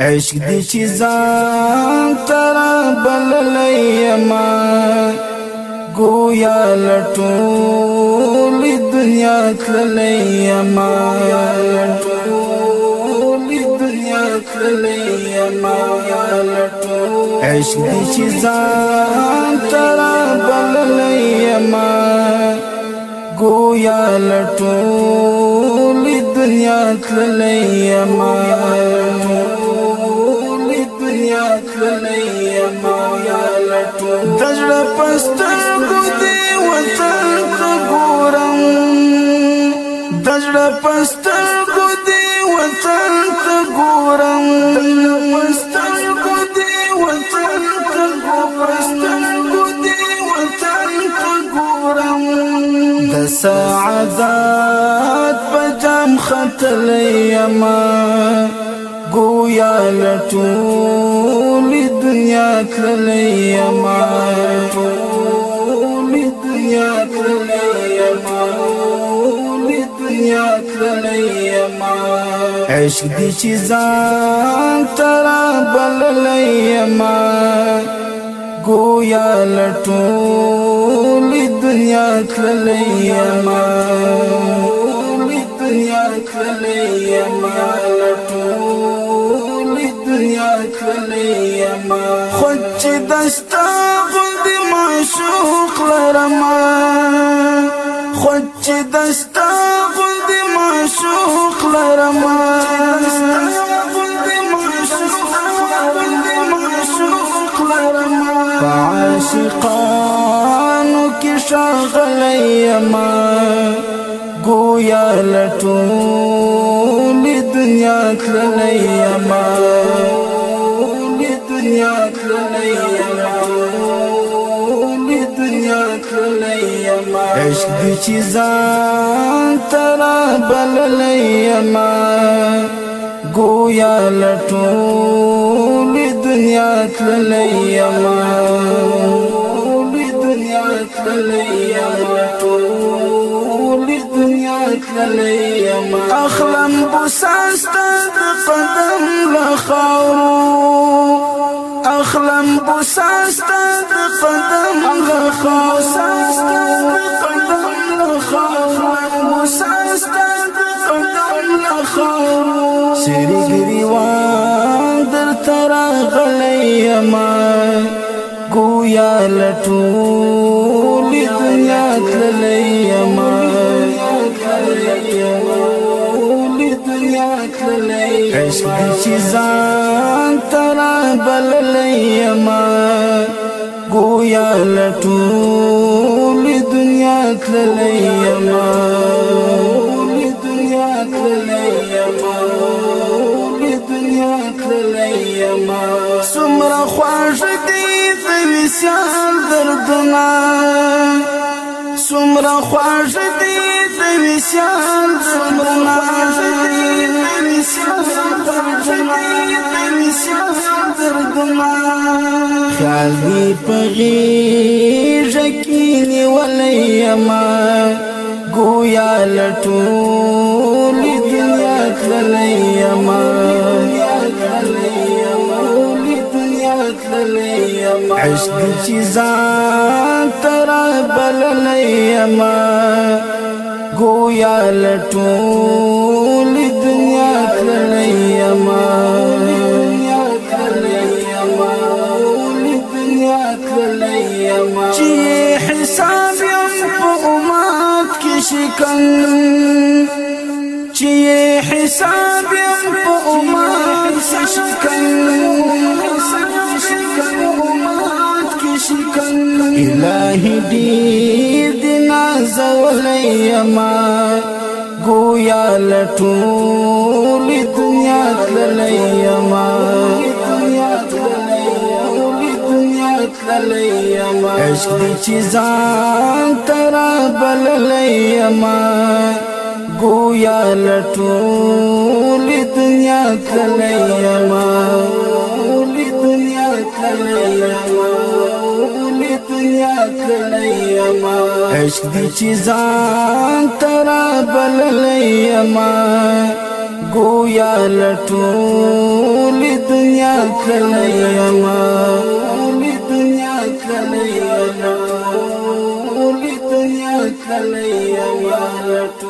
عشق دی چیزان ترا بل لیما گویا لٹول دنیا تل لیما لٹول دنیا تل لیما عشق دی چیزان ترا بل لیما گویا لٹول دنیا تل لیما دجړه پسترګو دی وطن ته ګورم دجړه پسترګو دی وطن ته ګورم پسترګو دی وطن ته پسترګو دی وطن ته ګورم د سعادت پجام خطلې یما گویا لټول دنیا تللی ما ټول دنیا تللی ما ټول دنیا تللی ما عشق دي چې ځان تر بللی ما گویا لټول دنیا تللی ما ټول دنیا تللی ستا غوندې معشوق لرم خو چې د ستا غوندې معشوق لرم عاشقانو کې شاغلی یما گویا لټول دنیا تللی یما ما دنیا تللی دنیا تللی عشق دی چې ځان تر بللی ما گویا لټول دنیا تللی ما دنیا تللی ما ټول دنیا تللی ما اخلم بوساست قدم لخاورو اخلم بوساست قدم لخاورو قدم لخاورو بوساست قدم لخاورو سری گریوان در ترا غلی ما گویا لټول دنیا تللی ما عشق چې ځان تر بللی ما گویا لټول دنیا تللی ما دنیا تللی ما دنیا تللی ما سمره خوښ دی د سمرا خواش دی دوی سیال سمرنا دوی سیال دردنا دوی سیال دردنا خیال دی پغی ژکینی ولیما گویا لټول دنیا تللی عشق چې ځان تر بللی ما گویا لټول دنیا تللی ما چې حساب یم په امات کې شکن۔ حساب په شکن۔ الهی ډیر دینا زولې ما گویا لټول دنیا تللې ما عشق دی چې ځان تر بللې ما گویا لټول دنیا تللې ما دنیا تللې ما دنیا تللې ما عشق دی چې ځان تر بللې ما گویا لټول ټولې دنیا کلیما ټولې دنیا کلیما ټولې دنیا کلیما ټولې دنیا